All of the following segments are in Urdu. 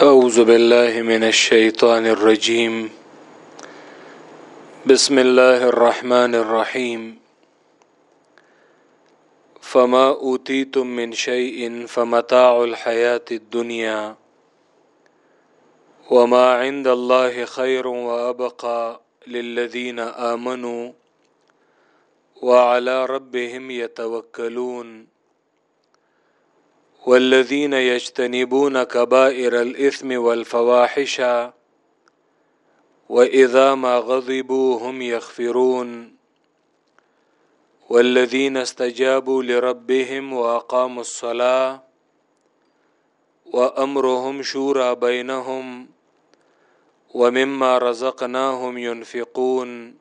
أعوذ بالله من الشيطان الرجيم. بسم الله الرحمن الرحيم. فما أوتيتم من شيء فمتاع الحياة الدنيا. وما عند الله خير وأبقى للذين آمنوا وعلى ربهم يتوكلون. والذين يجتنبون كبائر الإثم والفواحش وإذا ما غضبوا هم يغفرون والذين استجابوا لربهم وأقاموا الصلاة وأمرهم شورى بينهم ومما رزقناهم ينفقون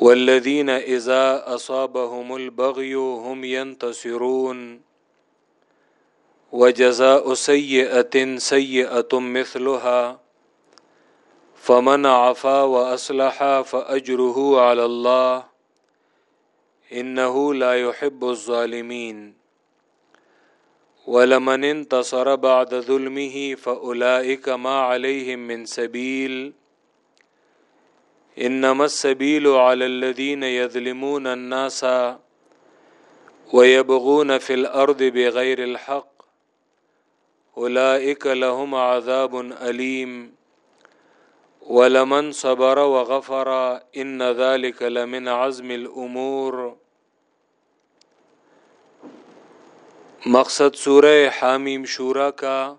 والذين إذا أصابهم البغي هم ينتصرون وجزاء سيئة سيئة مثلها، فمن عفا وأصلح فأجره على الله، إنه لا يحب الظالمين. ولمن انتصر بعد ظلمه فأولئك ما عليهم من سبيل. انما السبيل على الذين يظلمون الناس ويبغون في الارض بغير الحق اولئك لهم عذاب اليم ولمن صبر وغفر ان ذلك لمن عزم الامور مقصد سورہ حامیم شورا کا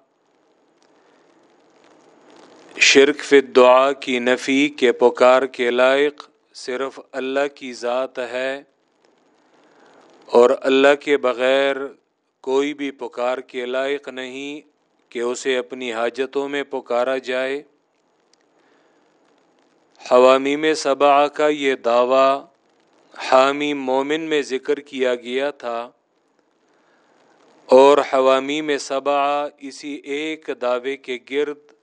شرک فی دعا کی نفی کے پکار کے لائق صرف اللہ کی ذات ہے اور اللہ کے بغیر کوئی بھی پکار کے لائق نہیں کہ اسے اپنی حاجتوں میں پکارا جائے۔ حوامی میں صبا کا یہ دعویٰ حامی مومن میں ذکر کیا گیا تھا۔ اور حوامی میں صبا اسی ایک دعوے کے گرد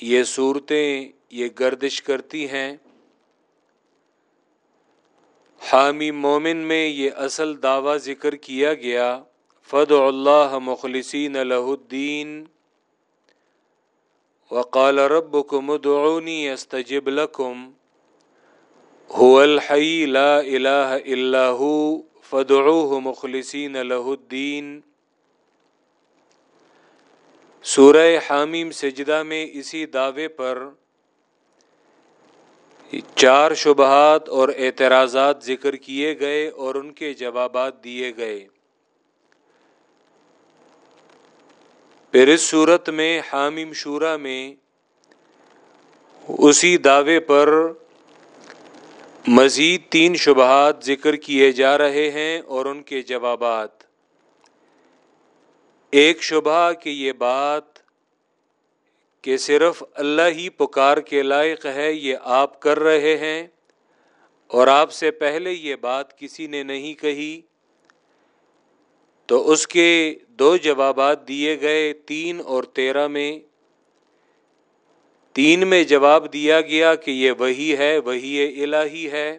یہ صورتیں یہ گردش کرتی ہیں۔ حامی مومن میں یہ اصل دعویٰ ذکر کیا گیا فد اللہ مخلصین الہ الدین وقال ربكم ادعوني استجب لكم۔ هو الحي لا اله الا هو فدعوه مخلصین له الدین سورہ حامیم سجدہ میں اسی دعوے پر چار شبہات اور اعتراضات ذکر کیے گئے اور ان کے جوابات دیے گئے۔ پھر اس صورت میں حامیم شورا میں اسی دعوے پر مزید تین شبہات ذکر کیے جا رہے ہیں اور ان کے جوابات۔ ایک شبہ کہ یہ بات کہ صرف اللہ ہی پکار کے لائق ہے، یہ آپ کر رہے ہیں۔ اور آپ سے پہلے یہ بات کسی نے نہیں کہی۔ تو اس کے دو جوابات دیے گئے، تین اور تیرہ میں۔ تین میں جواب دیا گیا کہ یہ وہی ہے، وہی الہی ہے۔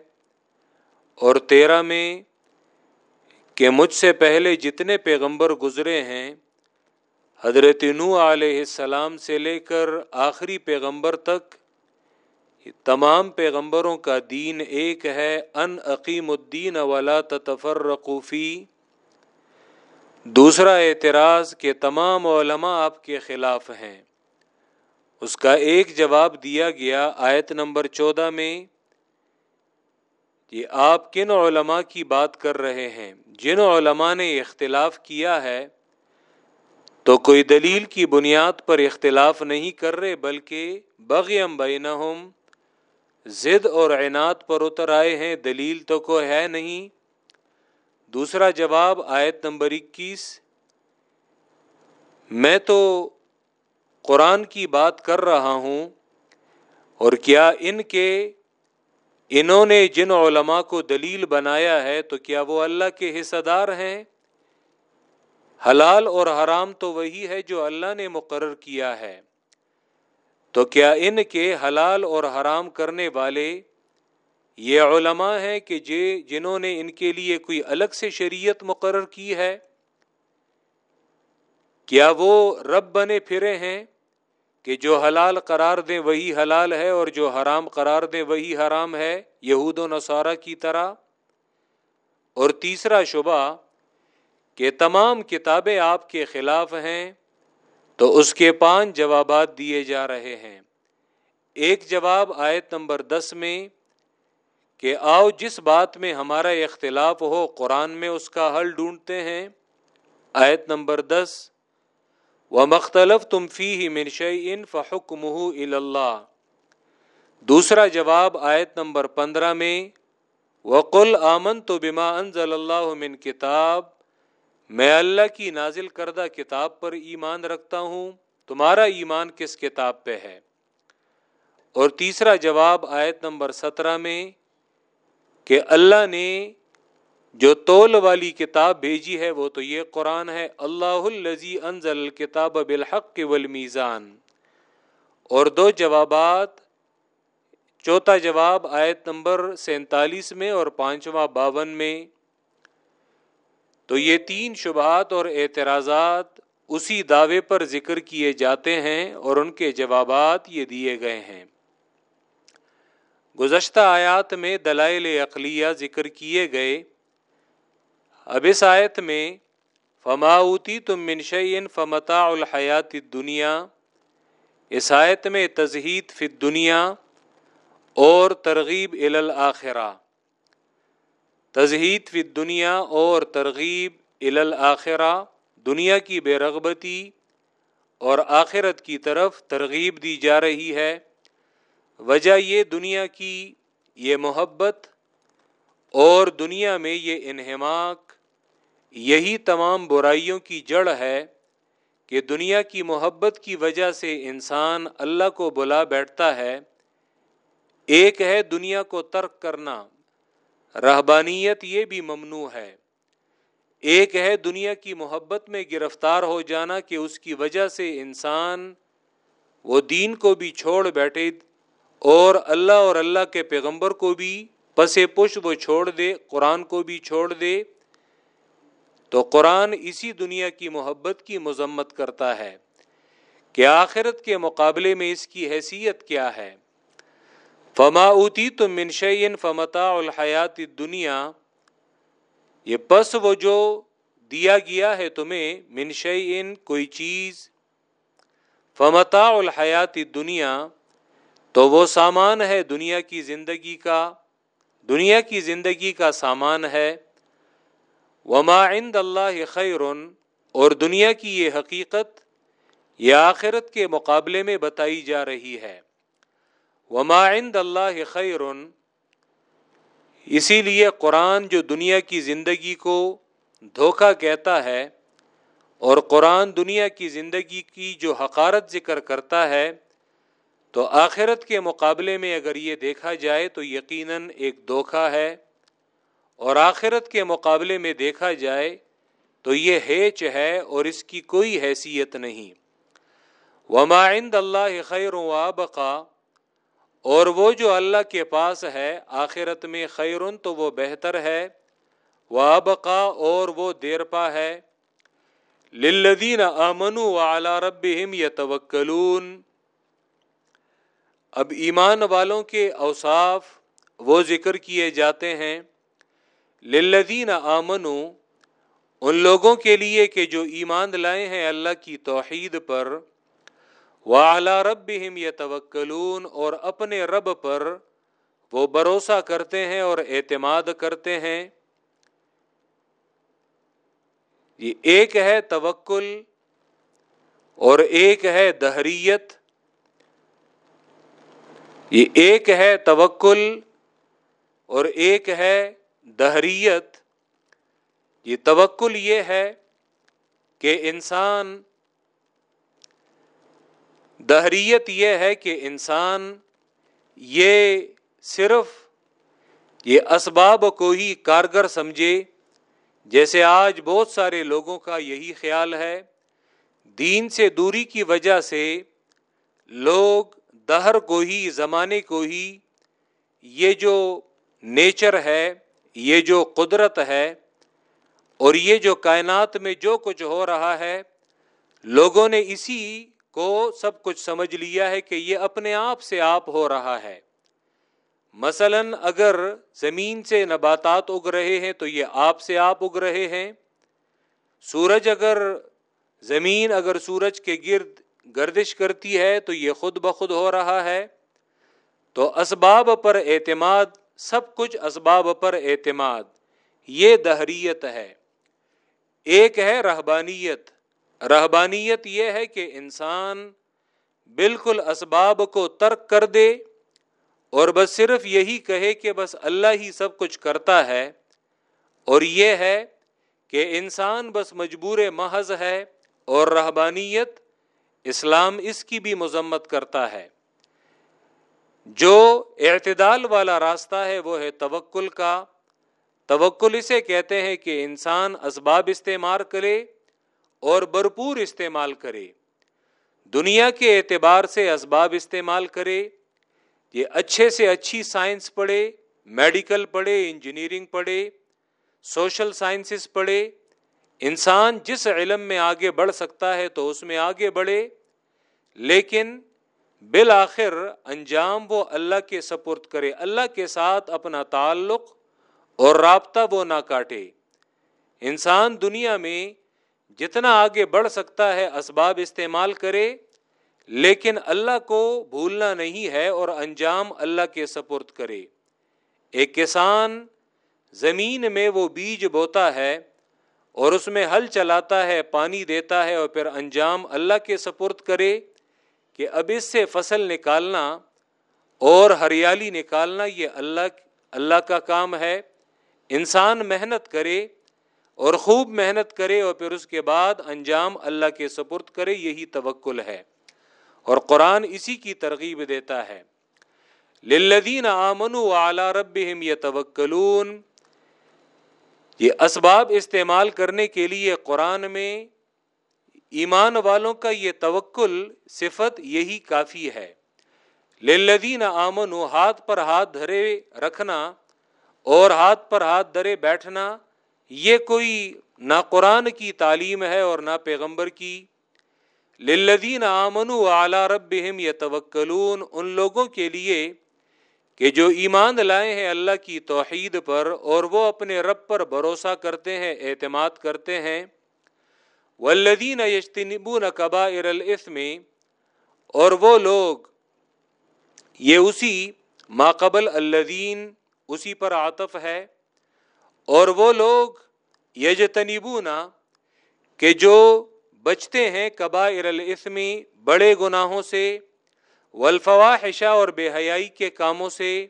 اور تیرہ میں کہ مجھ سے پہلے جتنے پیغمبر گزرے ہیں حضرت نو علیہ السلام سے لے کر آخری پیغمبر تک تمام پیغمبروں کا دین ایک ہے، ان عقیم الدین ولا تفرقوفی دوسرا اعتراض کہ تمام علماء آپ کے خلاف ہیں۔ اس کا ایک جواب دیا گیا آیت نمبر چودہ میں، یہ آپ کن علماء کی بات کر رہے ہیں؟ جن علماء نے اختلاف کیا ہے تو کوئی دلیل کی بنیاد پر اختلاف نہیں کر رہے بلکہ بغیم بینہم ضد اور عنات پر اتر آئے ہیں، دلیل تو کو ہے نہیں۔ دوسرا جواب آیت نمبر اکیس۔ میں تو قرآن کی بات کر رہا ہوں، اور کیا ان کے، انہوں نے جن علماء کو دلیل بنایا ہے، تو کیا وہ اللہ کے حصہ دار ہیں؟ حلال اور حرام تو وہی ہے جو اللہ نے مقرر کیا ہے۔ تو کیا ان کے حلال اور حرام کرنے والے، یہ علماء ہیں کہ جے، جنہوں نے ان کے لیے کوئی الگ سے شریعت مقرر کی ہے؟ کیا وہ رب بنے پھرے ہیں کہ جو حلال قرار دیں وہی حلال ہے اور جو حرام قرار دیں وہی حرام ہے؟ یہود و نصارہ کی طرح۔ اور تیسرا شبہ کہ تمام کتابیں آپ کے خلاف ہیں، تو اس کے پانچ جوابات دیے جا رہے ہیں۔ ایک جواب آیت نمبر دس میں، کہ آؤ جس بات میں ہمارا اختلاف ہو، قرآن میں اس کا حل ڈھونڈتے ہیں۔ آیت نمبر دس و مختلف تم فی ہی ان فحکم اللہ دوسرا جواب آیت نمبر پندرہ میں، وقل آمن تو بما انزل اللہ من کتاب میں اللہ کی نازل کردہ کتاب پر ایمان رکھتا ہوں، تمہارا ایمان کس کتاب پہ ہے؟ اور تیسرا جواب آیت نمبر سترہ میں، کہ اللہ نے جو تول والی کتاب بھیجی ہے، وہ تو یہ قرآن ہے، اللہ الزی انزل کتاب بالحق والمیزان۔ اور دو جوابات، چوتھا جواب آیت نمبر سینتالیس میں اور پانچواں باون میں۔ تو یہ تین شبہات اور اعتراضات اسی دعوے پر ذکر کیے جاتے ہیں اور ان کے جوابات یہ دیے گئے ہیں۔ گزشتہ آیات میں دلائل اقلیہ ذکر کیے گئے۔ اب اس آیت میں فماوتی تم منشین فمتا الحیات دنیا اس آیت میں تزہید فی دنیا اور ترغیب الآخرہ تزہید فی دنیا اور ترغیب الآخرہ دنیا کی بے رغبتی اور آخرت کی طرف ترغیب دی جا رہی ہے۔ وجہ یہ دنیا کی یہ محبت اور دنیا میں یہ انہماک، یہی تمام برائیوں کی جڑ ہے کہ دنیا کی محبت کی وجہ سے انسان اللہ کو بلا بیٹھتا ہے۔ ایک ہے دنیا کو ترک کرنا۔ رہبانیت یہ بھی ممنوع ہے۔ ایک ہے دنیا کی محبت میں گرفتار ہو جانا کہ اس کی وجہ سے انسان وہ دین کو بھی چھوڑ بیٹھے اور اللہ اور اللہ کے پیغمبر کو بھی پس پش وہ چھوڑ دے، قرآن کو بھی چھوڑ دے۔ تو قرآن اسی دنیا کی محبت کی مذمت کرتا ہے کہ آخرت کے مقابلے میں اس کی حیثیت کیا ہے۔ فما اوتی تم منشین فمتا الحیات دنیا یہ پس وہ جو دیا گیا ہے تمہیں منشین کوئی چیز۔ فمتا الحیات دنیا تو وہ سامان ہے دنیا کی زندگی کا۔ دنیا کی زندگی کا سامان ہے۔ وما عند اللہ خیر اور دنیا کی یہ حقیقت یہ آخرت کے مقابلے میں بتائی جا رہی ہے۔ وما عند اللہ خیر اسی لیے قرآن جو دنیا کی زندگی کو دھوکہ کہتا ہے اور قرآن دنیا کی زندگی کی جو حقارت ذکر کرتا ہے، تو آخرت کے مقابلے میں اگر یہ دیکھا جائے تو یقیناً ایک دھوکھا ہے۔ اور آخرت کے مقابلے میں دیکھا جائے تو یہ ہیچ ہے اور اس کی کوئی حیثیت نہیں۔ وما عند اللہ خیر و بقا اور وہ جو اللہ کے پاس ہے، آخرت میں خیرن تو وہ بہتر ہے۔ وابقا اور وہ دیر پا ہے۔ للذین آمنوا وعلى ربهم يتوکلون۔ اب ایمان والوں کے اوصاف وہ ذکر کیے جاتے ہیں۔ للذین آمنو ان لوگوں کے لیے کہ جو ایمان لائے ہیں اللہ کی توحید پر۔ وعلی ربہم یتوکلون اور اپنے رب پر وہ بھروسہ کرتے ہیں اور اعتماد کرتے ہیں۔ یہ ایک ہے توکل اور ایک ہے دہریت۔ یہ ایک ہے توکل اور ایک ہے دہریت۔ یہ توکل یہ ہے کہ انسان دہریت یہ ہے کہ انسان یہ صرف یہ اسباب کو ہی کارگر سمجھے، جیسے آج بہت سارے لوگوں کا یہی خیال ہے۔ دین سے دوری کی وجہ سے لوگ دہر کو ہی، زمانے کو ہی یہ جو نیچر ہے، یہ جو قدرت ہے اور یہ جو کائنات میں جو کچھ ہو رہا ہے، لوگوں نے اسی کو سب کچھ سمجھ لیا ہے کہ یہ اپنے آپ سے آپ ہو رہا ہے۔ مثلا اگر زمین سے نباتات اگ رہے ہیں تو یہ آپ سے آپ اگ رہے ہیں۔ سورج اگر زمین اگر سورج کے گرد گردش کرتی ہے تو یہ خود بخود ہو رہا ہے۔ تو اسباب پر اعتماد، سب کچھ اسباب پر اعتماد، یہ دہریت ہے۔ ایک ہے رہبانیت۔ رہبانیت یہ ہے کہ انسان بالکل اسباب کو ترک کر دے اور بس صرف یہی کہے کہ بس اللہ ہی سب کچھ کرتا ہے اور یہ ہے کہ انسان بس مجبور محض ہے اور رہبانیت اسلام اس کی بھی مذمت کرتا ہے۔ جو اعتدال والا راستہ ہے وہ ہے توکل کا۔ توکل اسے کہتے ہیں کہ انسان اسباب استعمال کرے اور بھرپور استعمال کرے۔ دنیا کے اعتبار سے اسباب استعمال کرے۔ یہ اچھے سے اچھی سائنس پڑھے، میڈیکل پڑھے، انجینئرنگ پڑھے، سوشل سائنسز پڑھے۔ انسان جس علم میں آگے بڑھ سکتا ہے تو اس میں آگے بڑھے۔ لیکن بالآخر انجام وہ اللہ کے سپرد کرے، اللہ کے ساتھ اپنا تعلق اور رابطہ وہ نہ کاٹے۔ انسان دنیا میں جتنا آگے بڑھ سکتا ہے اسباب استعمال کرے، لیکن اللہ کو بھولنا نہیں ہے اور انجام اللہ کے سپرد کرے۔ ایک کسان زمین میں وہ بیج بوتا ہے اور اس میں ہل چلاتا ہے، پانی دیتا ہے اور پھر انجام اللہ کے سپرد کرے کہ اب اس سے فصل نکالنا اور ہریالی نکالنا یہ اللہ اللہ کا کام ہے۔ انسان محنت کرے اور خوب محنت کرے اور پھر اس کے بعد انجام اللہ کے سپرد کرے، یہی توکل ہے۔ اور قرآن اسی کی ترغیب دیتا ہے۔ للذین آمنوا وعلی ربهم یتوکلون۔ یہ اسباب استعمال کرنے کے لیے قرآن میں ایمان والوں کا یہ توکل، صفت یہی کافی ہے۔ للذین آمنوا، ہاتھ پر ہاتھ دھرے رکھنا اور ہاتھ پر ہاتھ دھرے بیٹھنا۔ یہ کوئی نہ قرآن کی تعلیم ہے اور نہ پیغمبر کی۔ للذین آمنوا اعلی ربهم یتوکلون، ان لوگوں کے لیے کہ جو ایمان لائے ہیں اللہ کی توحید پر اور وہ اپنے رب پر بھروسہ کرتے ہیں، اعتماد کرتے ہیں۔ والذین یجتنبون کبائر الاثم، اور وہ لوگ، یہ اسی ما قبل الذین، اسی پر عاطف ہے۔ اور وہ لوگ یجتنبون کہ جو بچتے ہیں کبائر الاسمی بڑے گناہوں سے ولفواحشہ اور بے حیائی کے کاموں سے،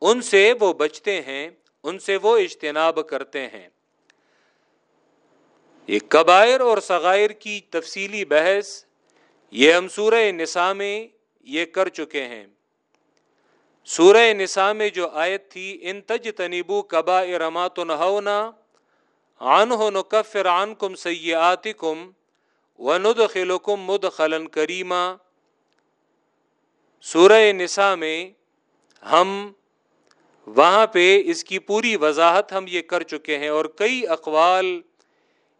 ان سے وہ بچتے ہیں، ان سے وہ اجتناب کرتے ہیں۔ یہ کبائر اور صغائر کی تفصیلی بحث، یہ ہم سورہ نساء میں یہ کر چکے ہیں۔ سورہ نساء میں جو آیت تھی، ان تج تنیبو کبا ارمات نہونا آن ہو نکفر عن کم سیاتی کم وند خلکم مد خلن کریمہ سورہ نسا میں ہم وہاں پہ اس کی پوری وضاحت ہم یہ کر چکے ہیں اور کئی اقوال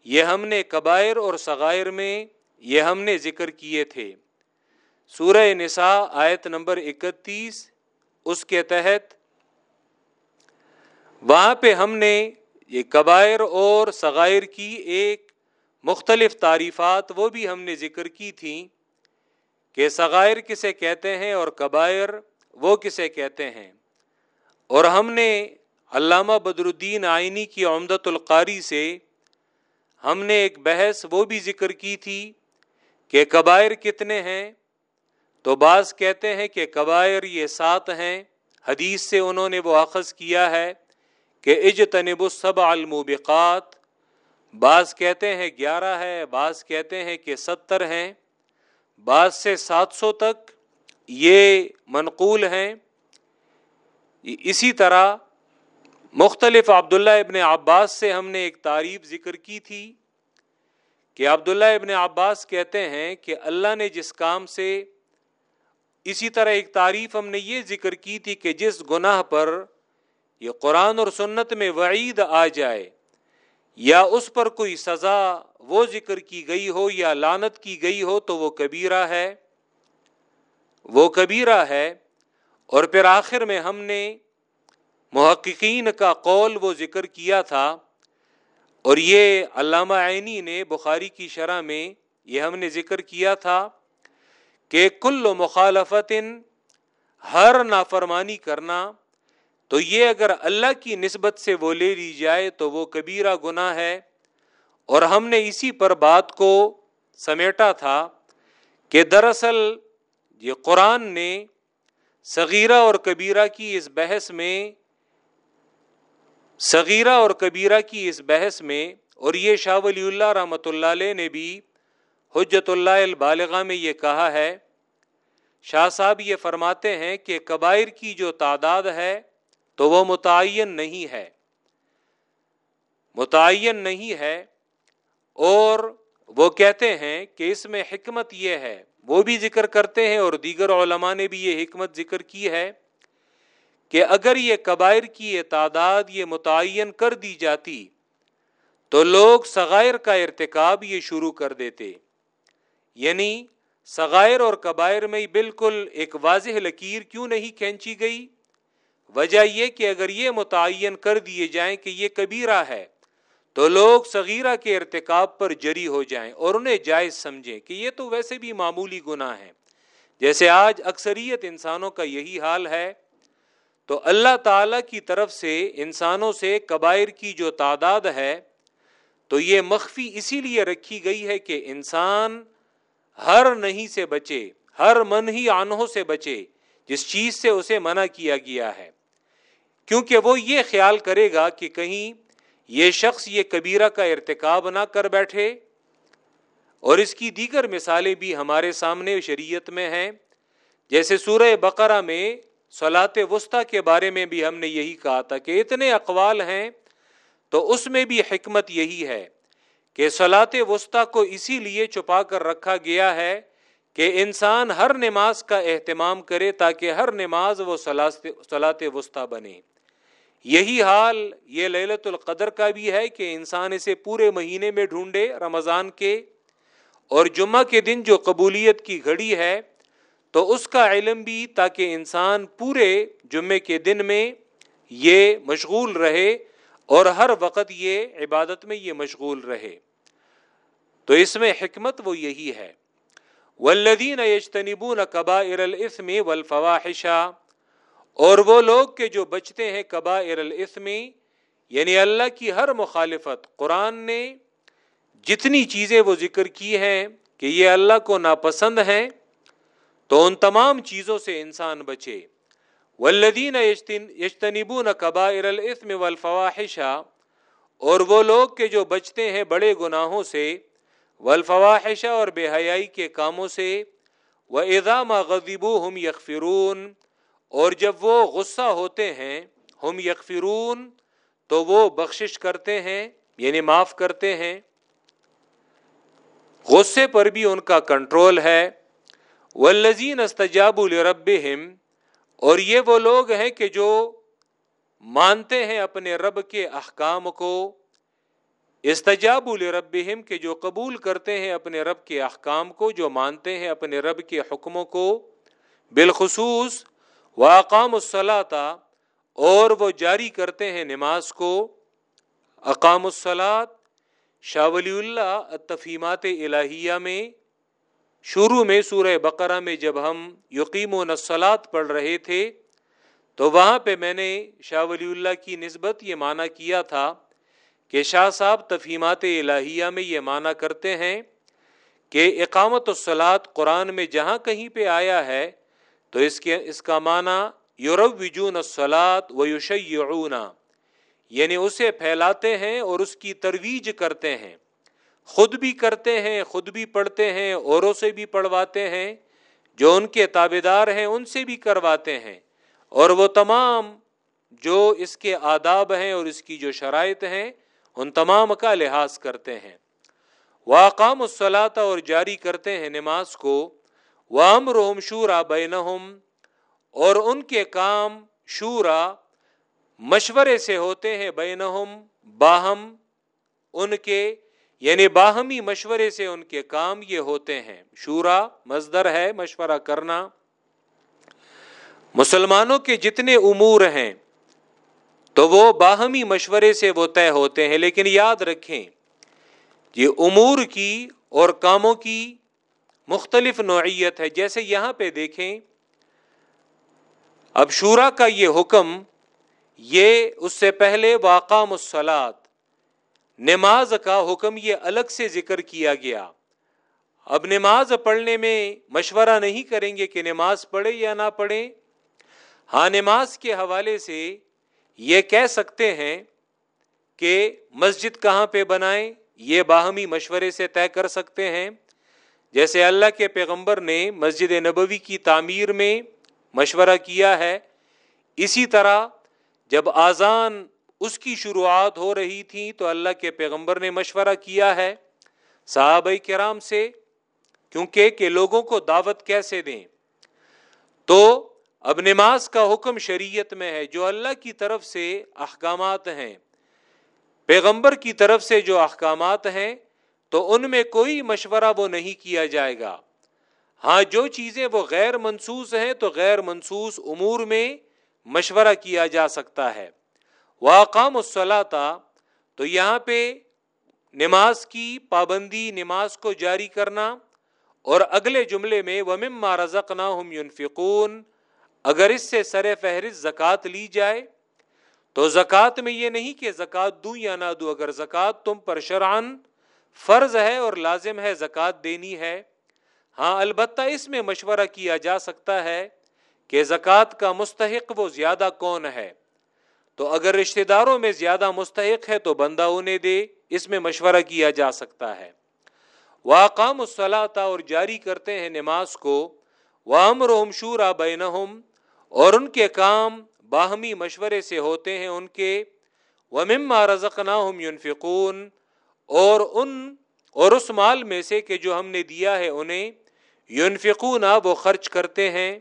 یہ ہم نے قبائر اور صغائر میں یہ ہم نے ذکر کیے تھے۔ سورہ نساء آیت نمبر اکتیس اس کے تحت وہاں پہ ہم نے یہ قبائر اور صغائر کی ایک مختلف تعریفات وہ بھی ہم نے ذکر کی تھیں کہ صغائر کسے کہتے ہیں اور کبائر وہ کسے کہتے ہیں۔ اور ہم نے علامہ بدر الدین آئینی کی عمدت القاری سے ہم نے ایک بحث وہ بھی ذکر کی تھی کہ کبائر کتنے ہیں تو بعض کہتے ہیں کہ کبائر یہ سات ہیں۔ حدیث سے انہوں نے وہ اخذ کیا ہے کہ اج تنب الصب الموبقات۔ بعض کہتے ہیں گیارہ ہے، بعض کہتے ہیں کہ ستر ہیں۔ بعض سے سات سو تک یہ منقول ہیں۔ اسی طرح مختلف عبداللہ ابن عباس سے ہم نے ایک تعریف ذکر کی تھی کہ عبداللہ ابن عباس کہتے ہیں کہ اللہ نے جس کام سے اسی طرح ایک تعریف ہم نے یہ ذکر کی تھی کہ جس گناہ پر یہ قرآن اور سنت میں وعید آ جائے یا اس پر کوئی سزا وہ ذکر کی گئی ہو یا لانت کی گئی ہو تو وہ کبیرہ ہے۔ وہ کبیرہ ہے۔ اور پھر آخر میں ہم نے محققین کا قول وہ ذکر کیا تھا۔ اور یہ علامہ عینی نے بخاری کی شرح میں یہ ہم نے ذکر کیا تھا۔ کہ کل مخالفت ہر نافرمانی کرنا، تو یہ اگر اللہ کی نسبت سے وہ لے لی جائے تو وہ کبیرہ گناہ ہے۔ اور ہم نے اسی پر بات کو سمیٹا تھا کہ دراصل یہ قرآن نے صغیرہ اور کبیرہ کی اس بحث میں، صغیرہ اور کبیرہ کی اس بحث میں، اور یہ شاہ ولی اللہ رحمۃ اللہ علیہ نے بھی حجت اللہ البالغہ میں یہ کہا ہے، شاہ صاحب یہ فرماتے ہیں کہ قبائر کی جو تعداد ہے تو وہ متعین نہیں ہے۔ متعین نہیں ہے اور وہ کہتے ہیں کہ اس میں حکمت یہ ہے، وہ بھی ذکر کرتے ہیں اور دیگر علماء نے بھی یہ حکمت ذکر کی ہے کہ اگر یہ قبائر کی یہ تعداد یہ متعین کر دی جاتی تو لوگ سغائر کا ارتکاب یہ شروع کر دیتے۔ یعنی سغائر اور قبائر میں بالکل ایک واضح لکیر کیوں نہیں کھینچی گئی؟ وجہ یہ کہ اگر یہ متعین کر دیے جائیں کہ یہ کبیرہ ہے، تو لوگ صغیرہ کے ارتکاب پر جری ہو جائیں اور انہیں جائز سمجھیں کہ یہ تو ویسے بھی معمولی گناہ ہے جیسے آج اکثریت انسانوں کا یہی حال ہے۔ تو اللہ تعالی کی طرف سے انسانوں سے قبائر کی جو تعداد ہے، تو یہ مخفی اسی لیے رکھی گئی ہے کہ انسان ہر نہیں سے بچے، ہر من ہی آنہوں سے بچے، جس چیز سے اسے منع کیا گیا ہے۔ کیونکہ وہ یہ خیال کرے گا کہ کہیں یہ شخص یہ کبیرہ کا ارتکاب نہ کر بیٹھے۔ اور اس کی دیگر مثالیں بھی ہمارے سامنے شریعت میں ہیں۔ جیسے سورہ بقرہ میں سلاط وسطی کے بارے میں بھی ہم نے یہی کہا تھا کہ اتنے اقوال ہیں تو اس میں بھی حکمت یہی ہے۔ کہ سلاط وسطی کو اسی لیے چھپا کر رکھا گیا ہے کہ انسان ہر نماز کا اہتمام کرے تاکہ ہر نماز وہ سلاط وسطی بنے۔ یہی حال یہ للت القدر کا بھی ہے کہ انسان اسے پورے مہینے میں ڈھونڈے رمضان کے۔ اور جمعہ کے دن جو قبولیت کی گھڑی ہے، تو اس کا علم بھی تاکہ انسان پورے جمعے کے دن میں یہ مشغول رہے۔ اور ہر وقت یہ عبادت میں یہ مشغول رہے۔ تو اس میں حکمت وہ یہی ہے۔ ولدین یجتنبون کبائر الاثم والفواحشہ اور وہ لوگ کے جو بچتے ہیں کبا الاسمی یعنی اللہ کی ہر مخالفت قرآن نے جتنی چیزیں وہ ذکر کی ہیں کہ یہ اللہ کو ناپسند ہیں، تو ان تمام چیزوں سے انسان بچے۔ ولدین یشتنبون کبا ارالعثم والفواحشہ اور وہ لوگ کے جو بچتے ہیں بڑے گناہوں سے والفواحشہ اور بے حیائی کے کاموں سے وہ اضام غذیبو ہم یکفرون اور جب وہ غصہ ہوتے ہیں، ہم یکفرون تو وہ بخشش کرتے ہیں یعنی معاف کرتے ہیں۔ غصے پر بھی ان کا کنٹرول ہے۔ والذین استجاب لربہم اور یہ وہ لوگ ہیں کہ جو مانتے ہیں اپنے رب کے احکام کو استجاب لربہم کے جو قبول کرتے ہیں اپنے رب کے احکام کو، جو مانتے ہیں اپنے رب کے حکموں کو، بالخصوص اقام الصلاطہ اور وہ جاری کرتے ہیں نماز کو اقام الصلاط شاہ ولی اللہ تفیمات الہیہ میں شروع میں سورہ بقرہ میں جب ہم یقیم و نسلات پڑھ رہے تھے، تو وہاں پہ میں نے شاہ ولی اللہ کی نسبت یہ معنی کیا تھا کہ شاہ صاحب تفیمات الہیہ میں یہ معنی کرتے ہیں کہ اقامت الصلاط قرآن میں جہاں کہیں پہ آیا ہے، تو اس کے، اس کا معنی یورب وجون و یوشیعنا یعنی اسے پھیلاتے ہیں اور اس کی ترویج کرتے ہیں۔ خود بھی کرتے ہیں، خود بھی پڑھتے ہیں، اوروں سے بھی پڑھواتے ہیں، جو ان کے تابے دار ہیں ان سے بھی کرواتے ہیں۔ اور وہ تمام جو اس کے آداب ہیں اور اس کی جو شرائط ہیں، ان تمام کا لحاظ کرتے ہیں۔ واقام الصلاط اور جاری کرتے ہیں نماز کو۔ وامرہم شورا بینہم، اور ان کے کام شورا مشورے سے ہوتے ہیں بینہم، باہم، ان کے یعنی باہمی مشورے سے ان کے کام یہ ہوتے ہیں۔ شورا مزدر ہے، مشورہ کرنا۔ مسلمانوں کے جتنے امور ہیں، تو وہ باہمی مشورے سے وہ طے ہوتے ہیں۔ لیکن یاد رکھیں، یہ امور کی اور کاموں کی مختلف نوعیت ہے۔ جیسے یہاں پہ دیکھیں، اب شورا کا یہ حکم، یہ اس سے پہلے واقع مسلات نماز کا حکم یہ الگ سے ذکر کیا گیا۔ اب نماز پڑھنے میں مشورہ نہیں کریں گے کہ نماز پڑھے یا نہ پڑھے ہاں نماز کے حوالے سے یہ کہہ سکتے ہیں کہ مسجد کہاں پہ بنائیں، یہ باہمی مشورے سے طے کر سکتے ہیں۔ جیسے اللہ کے پیغمبر نے مسجد نبوی کی تعمیر میں مشورہ کیا ہے، اسی طرح جب آزان اس کی شروعات ہو رہی تھی تو اللہ کے پیغمبر نے مشورہ کیا ہے صحابہ کرام سے، کیونکہ کہ لوگوں کو دعوت کیسے دیں؟ تو اب نماز کا حکم شریعت میں ہے، جو اللہ کی طرف سے احکامات ہیں، پیغمبر کی طرف سے جو احکامات ہیں، تو ان میں کوئی مشورہ وہ نہیں کیا جائے گا۔ ہاں جو چیزیں وہ غیر منسوس ہیں، تو غیر منسوس امور میں مشورہ کیا جا سکتا ہے۔ واقام الصلاطا تو یہاں پہ نماز کی پابندی، نماز کو جاری کرنا اور اگلے جملے میں ومم رزق نہ ہم اگر اس سے سر فہرست زکوٰۃ لی جائے، تو زکوٰۃ میں یہ نہیں کہ زکوٰۃ دوں یا نہ دوں، اگر زکوٰۃ تم پر شرعن فرض ہے اور لازم ہے زکوٰۃ دینی ہے۔ ہاں البتہ اس میں مشورہ کیا جا سکتا ہے کہ زکوٰۃ کا مستحق وہ زیادہ کون ہے۔ تو اگر رشتہ داروں میں زیادہ مستحق ہے تو بندہ انہیں دے، اس میں مشورہ کیا جا سکتا ہے۔ واقام الصلاطا اور جاری کرتے ہیں نماز کو۔ وامر شورا بین اور ان کے کام باہمی مشورے سے ہوتے ہیں ان کے۔ ومما رزقناہم ينفقون، اور ان اور اس مال میں سے کہ جو ہم نے دیا ہے انہیں۔ ينفقون، وہ خرچ کرتے ہیں۔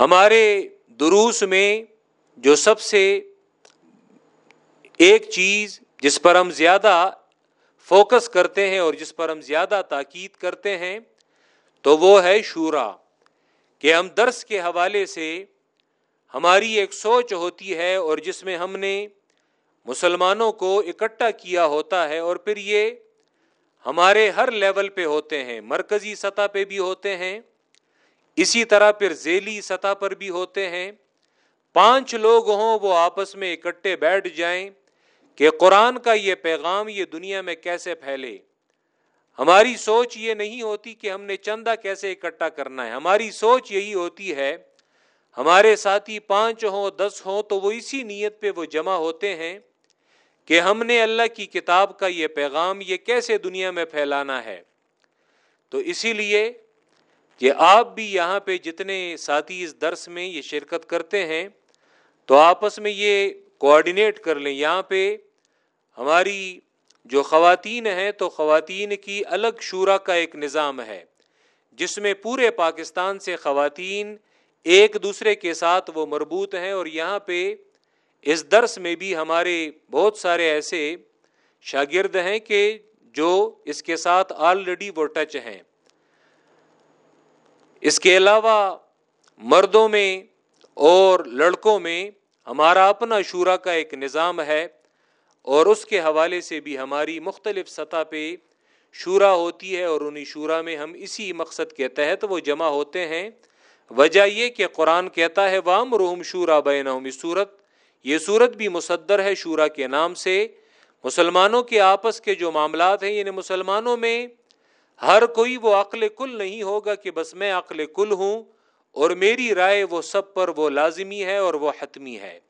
ہمارے دروس میں جو سب سے ایک چیز جس پر ہم زیادہ فوکس کرتے ہیں اور جس پر ہم زیادہ تاکید کرتے ہیں، تو وہ ہے شورا، کہ ہم درس کے حوالے سے ہماری ایک سوچ ہوتی ہے اور جس میں ہم نے مسلمانوں کو اکٹھا کیا ہوتا ہے اور پھر یہ ہمارے ہر لیول پہ ہوتے ہیں، مرکزی سطح پہ بھی ہوتے ہیں۔ اسی طرح پھر ذیلی سطح پر بھی ہوتے ہیں۔ پانچ لوگ ہوں وہ آپس میں اکٹھے بیٹھ جائیں کہ قرآن کا یہ پیغام یہ دنیا میں کیسے پھیلے۔ ہماری سوچ یہ نہیں ہوتی کہ ہم نے چندہ کیسے اکٹھا کرنا ہے۔ ہماری سوچ یہی ہوتی ہے، ہمارے ساتھی پانچ ہوں، دس ہوں، تو وہ اسی نیت پہ وہ جمع ہوتے ہیں کہ ہم نے اللہ کی کتاب کا یہ پیغام یہ کیسے دنیا میں پھیلانا ہے۔ تو اسی لیے کہ آپ بھی یہاں پہ جتنے ساتھی اس درس میں یہ شرکت کرتے ہیں، تو آپس میں یہ کوآڈینیٹ کر لیں۔ یہاں پہ ہماری جو خواتین ہیں، تو خواتین کی الگ شورا کا ایک نظام ہے، جس میں پورے پاکستان سے خواتین ایک دوسرے کے ساتھ وہ مربوط ہیں۔ اور یہاں پہ اس درس میں بھی ہمارے بہت سارے ایسے شاگرد ہیں کہ جو اس کے ساتھ آلریڈی وہ ٹچ ہیں۔ اس کے علاوہ مردوں میں اور لڑکوں میں ہمارا اپنا شورا کا ایک نظام ہے اور اس کے حوالے سے بھی ہماری مختلف سطح پہ شورا ہوتی ہے اور انہیں شورا میں ہم اسی مقصد کے تحت وہ جمع ہوتے ہیں۔ وجہ یہ کہ قرآن کہتا ہے وام روم شورا بین صورت یہ صورت بھی مصدر ہے شورا کے نام سے۔ مسلمانوں کے آپس کے جو معاملات ہیں یعنی مسلمانوں میں ہر کوئی وہ عقل کل نہیں ہوگا کہ بس میں عقل کل ہوں اور میری رائے وہ سب پر وہ لازمی ہے اور وہ حتمی ہے۔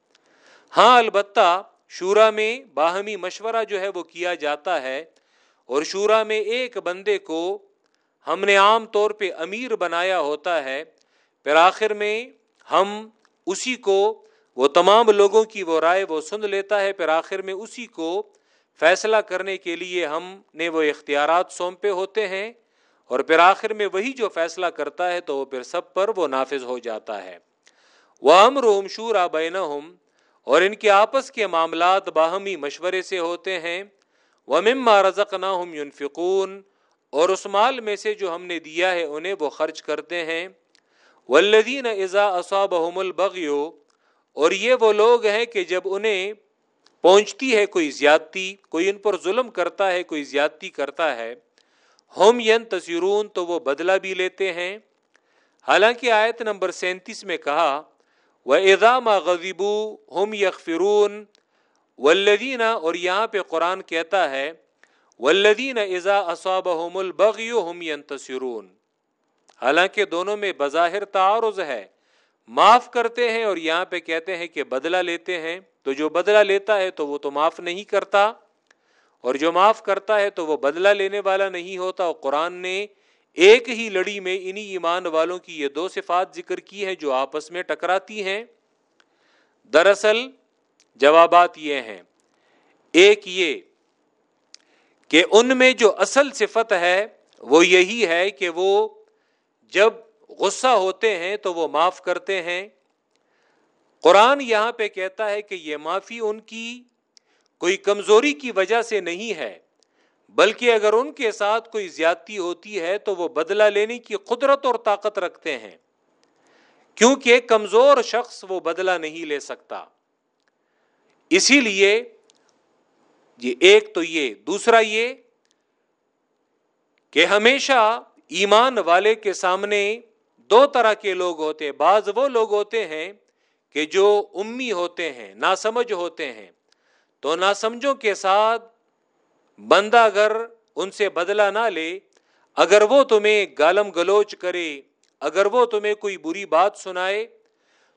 ہاں البتہ شورا میں باہمی مشورہ جو ہے وہ کیا جاتا ہے اور شورا میں ایک بندے کو ہم نے عام طور پہ امیر بنایا ہوتا ہے پھر آخر میں ہم اسی کو وہ تمام لوگوں کی وہ رائے وہ سن لیتا ہے پھر آخر میں اسی کو فیصلہ کرنے کے لیے ہم نے وہ اختیارات سونپے ہوتے ہیں اور پھر آخر میں وہی جو فیصلہ کرتا ہے تو وہ پھر سب پر وہ نافذ ہو جاتا ہے۔ وہ امر شورا بین اور ان کے آپس کے معاملات باہمی مشورے سے ہوتے ہیں۔ وہ مما رزق نہ ہم اور اس مال میں سے جو ہم نے دیا ہے انہیں وہ خرچ کرتے ہیں۔ ولدین ازا اصابہم البغیو اور یہ وہ لوگ ہیں کہ جب انہیں پہنچتی ہے کوئی زیادتی، کوئی ان پر ظلم کرتا ہے، کوئی زیادتی کرتا ہے۔ ہوم ین تصرون تو وہ بدلہ بھی لیتے ہیں۔ حالانکہ آیت نمبر سینتیس میں کہا وہ ادام غزیبو ہوم یکفرون ولدینہ اور یہاں پہ قرآن کہتا ہے ولدین ازا اصاب البغیو ہوم ین تصرون حالانکہ دونوں میں بظاہر تعارض ہے۔ معاف کرتے ہیں اور یہاں پہ کہتے ہیں کہ بدلہ لیتے ہیں۔ تو جو بدلہ لیتا ہے تو وہ تو معاف نہیں کرتا، اور جو معاف کرتا ہے تو وہ بدلہ لینے والا نہیں ہوتا، اور قرآن نے ایک ہی لڑی میں انہی ایمان والوں کی یہ دو صفات ذکر کی ہے جو آپس میں ٹکراتی ہیں۔ دراصل جوابات یہ ہیں۔ ایک یہ کہ ان میں جو اصل صفت ہے وہ یہی ہے کہ وہ جب غصہ ہوتے ہیں تو وہ معاف کرتے ہیں۔ قرآن یہاں پہ کہتا ہے کہ یہ معافی ان کی کوئی کمزوری کی وجہ سے نہیں ہے، بلکہ اگر ان کے ساتھ کوئی زیادتی ہوتی ہے تو وہ بدلہ لینے کی قدرت اور طاقت رکھتے ہیں۔ کیونکہ کمزور شخص وہ بدلہ نہیں لے سکتا۔ اسی لیے یہ ایک تو یہ، دوسرا یہ کہ ہمیشہ ایمان والے کے سامنے دو طرح کے لوگ ہوتے، بعض وہ لوگ ہوتے ہیں کہ جو امی ہوتے ہیں، ناسمجھ ہوتے ہیں، تو ناسمجھوں کے ساتھ بندہ اگر ان سے بدلہ نہ لے، اگر وہ تمہیں گالم گلوچ کرے، اگر وہ تمہیں کوئی بری بات سنائے،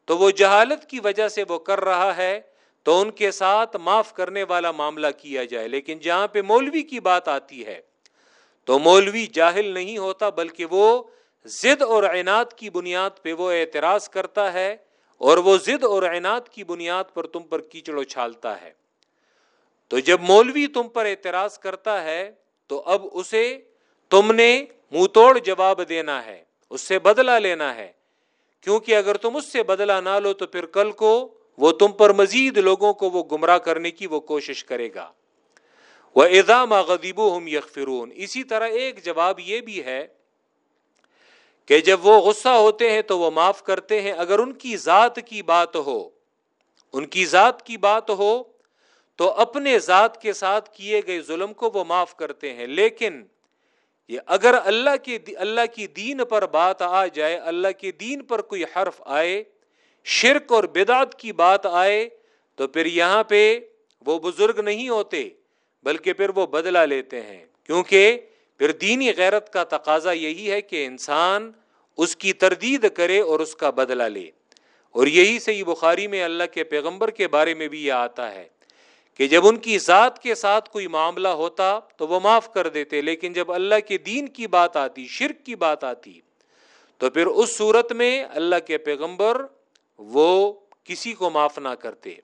تو وہ جہالت کی وجہ سے وہ کر رہا ہے، تو ان کے ساتھ معاف کرنے والا معاملہ کیا جائے۔ لیکن جہاں پہ مولوی کی بات آتی ہے، تو مولوی جاہل نہیں ہوتا، بلکہ وہ ضد اور اعنات کی بنیاد پہ وہ اعتراض کرتا ہے۔ اور وہ ضد اور اعنات کی بنیاد پر تم پر کیچڑ اچھالتا ہے۔ تو جب مولوی تم پر اعتراض کرتا ہے، تو اب اسے تم نے منہ توڑ جواب دینا ہے، اس سے بدلہ لینا ہے۔ کیونکہ اگر تم اس سے بدلہ نہ لو، تو پھر کل کو وہ تم پر مزید لوگوں کو وہ گمراہ کرنے کی وہ کوشش کرے گا۔ وہ ادام غدیب ہم یکفرون اسی طرح ایک جواب یہ بھی ہے کہ جب وہ غصہ ہوتے ہیں تو وہ معاف کرتے ہیں، اگر ان کی ذات کی بات ہو، ان کی ذات کی بات ہو، تو اپنے ذات کے ساتھ کیے گئے ظلم کو وہ معاف کرتے ہیں۔ لیکن یہ اگر اللہ کے اللہ کی دین پر بات آ جائے، اللہ کے دین پر کوئی حرف آئے، شرک اور بدعت کی بات آئے، تو پھر یہاں پہ وہ بزرگ نہیں ہوتے، بلکہ پھر وہ بدلہ لیتے ہیں۔ کیونکہ پھر دینی غیرت کا تقاضا یہی ہے کہ انسان اس کی تردید کرے اور اس کا بدلہ لے۔ اور یہی صحیح بخاری میں اللہ کے پیغمبر کے بارے میں بھی یہ آتا ہے کہ جب ان کی ذات کے ساتھ کوئی معاملہ ہوتا تو وہ معاف کر دیتے، لیکن جب اللہ کے دین کی بات آتی، شرک کی بات آتی، تو پھر اس صورت میں اللہ کے پیغمبر وہ کسی کو معاف نہ کرتے۔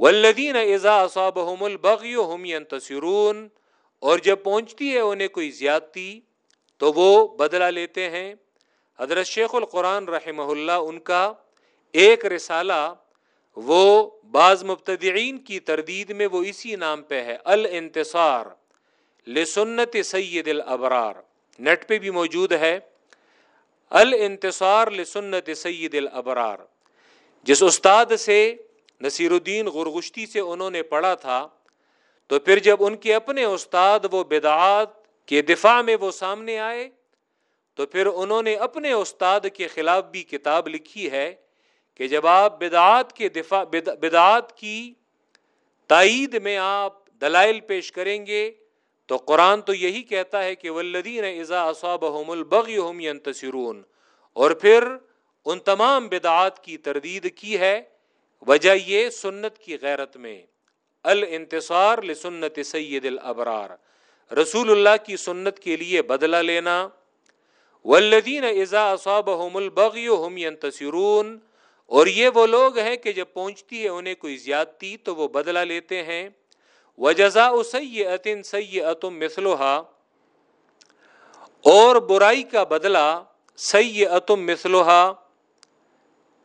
ولدین اعزا صابحم البغی ہم تصرون اور جب پہنچتی ہے انہیں کوئی زیادتی تو وہ بدلہ لیتے ہیں۔ حضرت شیخ القرآن رحمہ اللہ ان کا ایک رسالہ وہ بعض مبتدعین کی تردید میں وہ اسی نام پہ ہے، الانتصار لسنت سید الابرار۔ نیٹ پہ بھی موجود ہے۔ الانتصار لسنت سید الابرار۔ جس استاد سے، نصیر الدین غرغشتی سے انہوں نے پڑھا تھا، تو پھر جب ان کے اپنے استاد وہ بدعات کے دفاع میں وہ سامنے آئے تو پھر انہوں نے اپنے استاد کے خلاف بھی کتاب لکھی ہے کہ جب آپ بدعات کے دفاع بدعات کی تائید میں آپ دلائل پیش کریں گے، تو قرآن تو یہی کہتا ہے کہ ولدین ازا اصاب البغی ہم ینتصرون اور پھر ان تمام بدعات کی تردید کی ہے، وجہ یہ سنت کی غیرت میں۔ الانتصار لسنت سید الابرار۔ رسول اللہ کی سنت کے لیے بدلہ لینا۔ والذین اذا اصابہم البغی ہم ینتصرون، اور یہ وہ لوگ ہیں کہ جب پہنچتی ہے انہیں کوئی زیادتی تو وہ بدلہ لیتے ہیں۔ وجزاء سیئت سیئت مثلها اور برائی کا بدلہ سیئت مثلها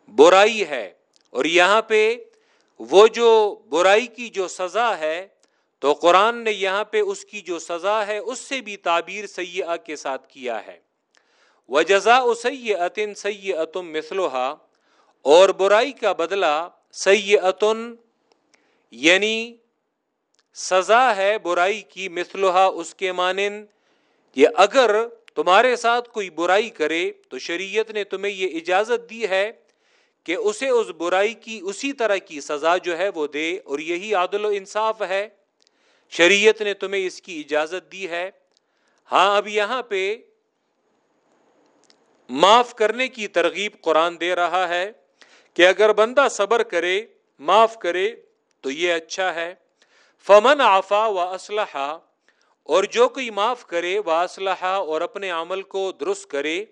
برائی ہے۔ اور یہاں پہ وہ جو برائی کی جو سزا ہے، تو قرآن نے یہاں پہ اس کی جو سزا ہے، اس سے بھی تعبیر سیاح کے ساتھ کیا ہے۔ وہ جزا سی عطن سی عتم اور برائی کا بدلہ سی یعنی سزا ہے برائی کی مثلوحا اس کے مانند یہ اگر تمہارے ساتھ کوئی برائی کرے تو شریعت نے تمہیں یہ اجازت دی ہے کہ اسے اس برائی کی اسی طرح کی سزا جو ہے وہ دے، اور یہی عادل و انصاف ہے۔ شریعت نے تمہیں اس کی اجازت دی ہے۔ ہاں اب یہاں پہ معاف کرنے کی ترغیب قرآن دے رہا ہے کہ اگر بندہ صبر کرے، معاف کرے تو یہ اچھا ہے۔ فمن آفا و اسلحہ اور جو کوئی معاف کرے وہ اسلحہ اور اپنے عمل کو درست کرے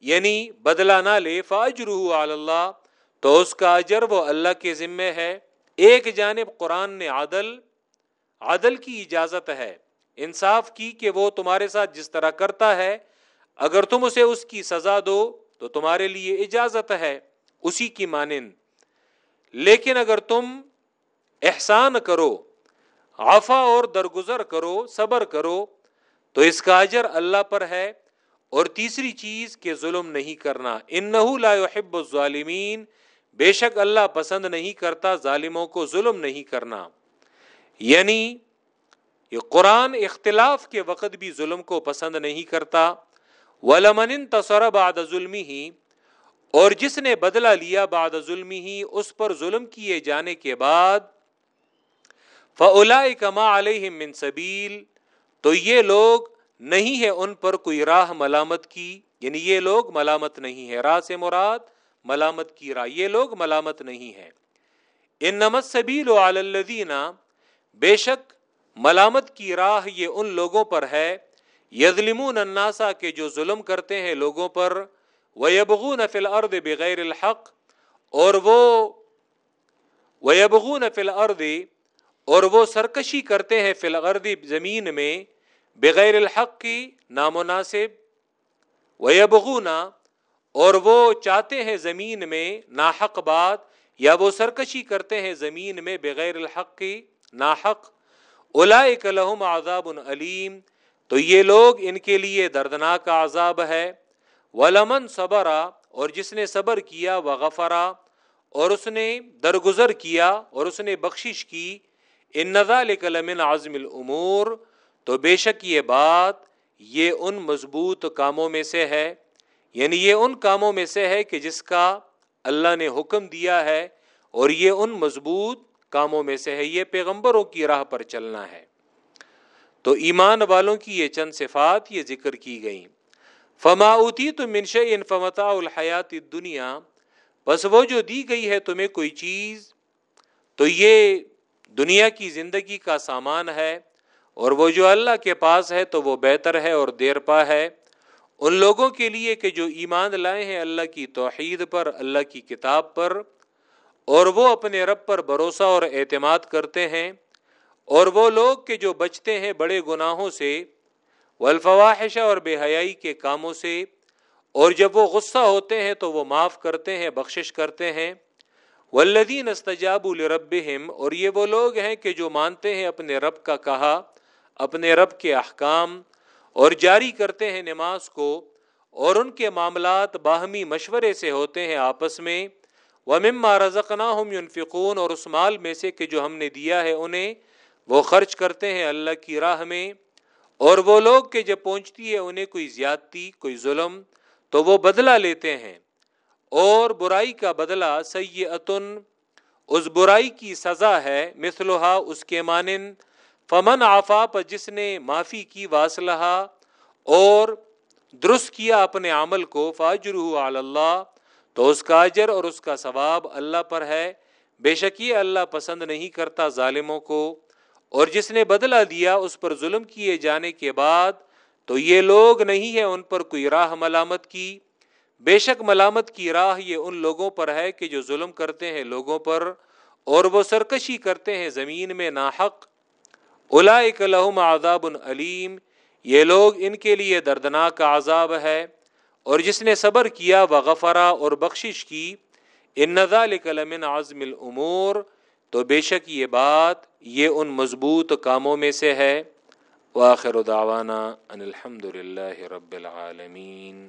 یعنی بدلا نہ لے فاجر اللہ تو اس کا اجر وہ اللہ کے ذمے ہے۔ ایک جانب قرآن نے عادل عادل کی اجازت ہے، انصاف کی کہ وہ تمہارے ساتھ جس طرح کرتا ہے اگر تم اسے اس کی سزا دو تو تمہارے لیے اجازت ہے اسی کی مانند۔ لیکن اگر تم احسان کرو آفا اور درگزر کرو، صبر کرو، تو اس کا اجر اللہ پر ہے۔ اور تیسری چیز کہ ظلم نہیں کرنا۔ ان لا يحب الظالمین۔ بے شک اللہ پسند نہیں کرتا ظالموں کو ظلم نہیں کرنا۔ یعنی یہ قرآن اختلاف کے وقت بھی ظلم کو پسند نہیں کرتا۔ ولمن تصور بعد ظلم ہی اور جس نے بدلہ لیا بعد ظلم ہی اس پر ظلم کیے جانے کے بعد فلا کما علیہ من سبیل، تو یہ لوگ نہیں ہے ان پر کوئی راہ ملامت کی یعنی یہ لوگ ملامت نہیں ہے راہ سے مراد ملامت کی راہ، یہ لوگ ملامت نہیں ہے ان نمت سبیل و بے شک ملامت کی راہ یہ ان لوگوں پر ہے یزلمون الناسا کے جو ظلم کرتے ہیں لوگوں پر وہ یبغون فل ارد بغیر الحق، اور وہ، ویبغون فی الارض، اور وہ سرکشی کرتے ہیں فی الارض زمین میں بغیر الحق کی، نامناسب، ویبغون، اور وہ چاہتے ہیں زمین میں ناحق بات، یا وہ سرکشی کرتے ہیں زمین میں بغیر الحق کی، ناحق اولئک لہم عذاب علیم تو یہ لوگ ان کے لیے دردناک عذاب ہے۔ ولمن صبرا، اور جس نے صبر کیا وہ غفرا اور اس نے درگزر کیا، اور اس نے بخشش کی، ان نظال کلمن عزم العمور تو بے شک یہ بات یہ ان مضبوط کاموں میں سے ہے۔ یعنی یہ ان کاموں میں سے ہے کہ جس کا اللہ نے حکم دیا ہے، اور یہ ان مضبوط کاموں میں سے ہے۔ یہ پیغمبروں کی راہ پر چلنا ہے۔ تو ایمان والوں کی یہ چند صفات یہ ذکر کی گئیں۔ فماؤتی تو منش ان فمتا الحیات دنیا بس وہ جو دی گئی ہے تمہیں کوئی چیز، تو یہ دنیا کی زندگی کا سامان ہے، اور وہ جو اللہ کے پاس ہے تو وہ بہتر ہے اور دیر پا ہے۔ ان لوگوں کے لیے کہ جو ایمان لائے ہیں اللہ کی توحید پر، اللہ کی کتاب پر، اور وہ اپنے رب پر بھروسہ اور اعتماد کرتے ہیں۔ اور وہ لوگ کے جو بچتے ہیں بڑے گناہوں سے، والفواحش اور بے حیائی کے کاموں سے، اور جب وہ غصہ ہوتے ہیں تو وہ معاف کرتے ہیں، بخشش کرتے ہیں۔ والذین استجابوا لربہم، اور یہ وہ لوگ ہیں کہ جو مانتے ہیں اپنے رب کا کہا، اپنے رب کے احکام، اور جاری کرتے ہیں نماز کو، اور ان کے معاملات باہمی مشورے سے ہوتے ہیں آپس میں۔ ومما رزقناہم ينفقون، اور اس مال میں سے کہ جو ہم نے دیا ہے انہیں وہ خرچ کرتے ہیں اللہ کی راہ میں، اور وہ لوگ کہ جب پہنچتی ہے انہیں کوئی زیادتی، کوئی ظلم، تو وہ بدلہ لیتے ہیں۔ اور برائی کا بدلہ سیئتن، اس برائی کی سزا ہے مثلحا اس کے مانند، فمن آفاپ جس نے معافی کی واسلحہ اور درست کیا اپنے عمل کو فاجر اللہ، تو اس کا اجر اور اس کا ثواب اللہ پر ہے۔ بے شک یہ اللہ پسند نہیں کرتا ظالموں کو۔ اور جس نے بدلہ دیا اس پر ظلم کیے جانے کے بعد، تو یہ لوگ نہیں ہے ان پر کوئی راہ ملامت کی۔ بے شک ملامت کی راہ یہ ان لوگوں پر ہے کہ جو ظلم کرتے ہیں لوگوں پر، اور وہ سرکشی کرتے ہیں زمین میں ناحق۔ اولائک لہم عذاب علیم۔ یہ لوگ ان کے لیے دردناک عذاب ہے۔ اور جس نے صبر کیا وہ غفرا اور بخشش کی، ان لمن عزم العمور تو بے شک یہ بات یہ ان مضبوط کاموں میں سے ہے۔ واخر دعوانا ان الحمد للہ رب العالمین۔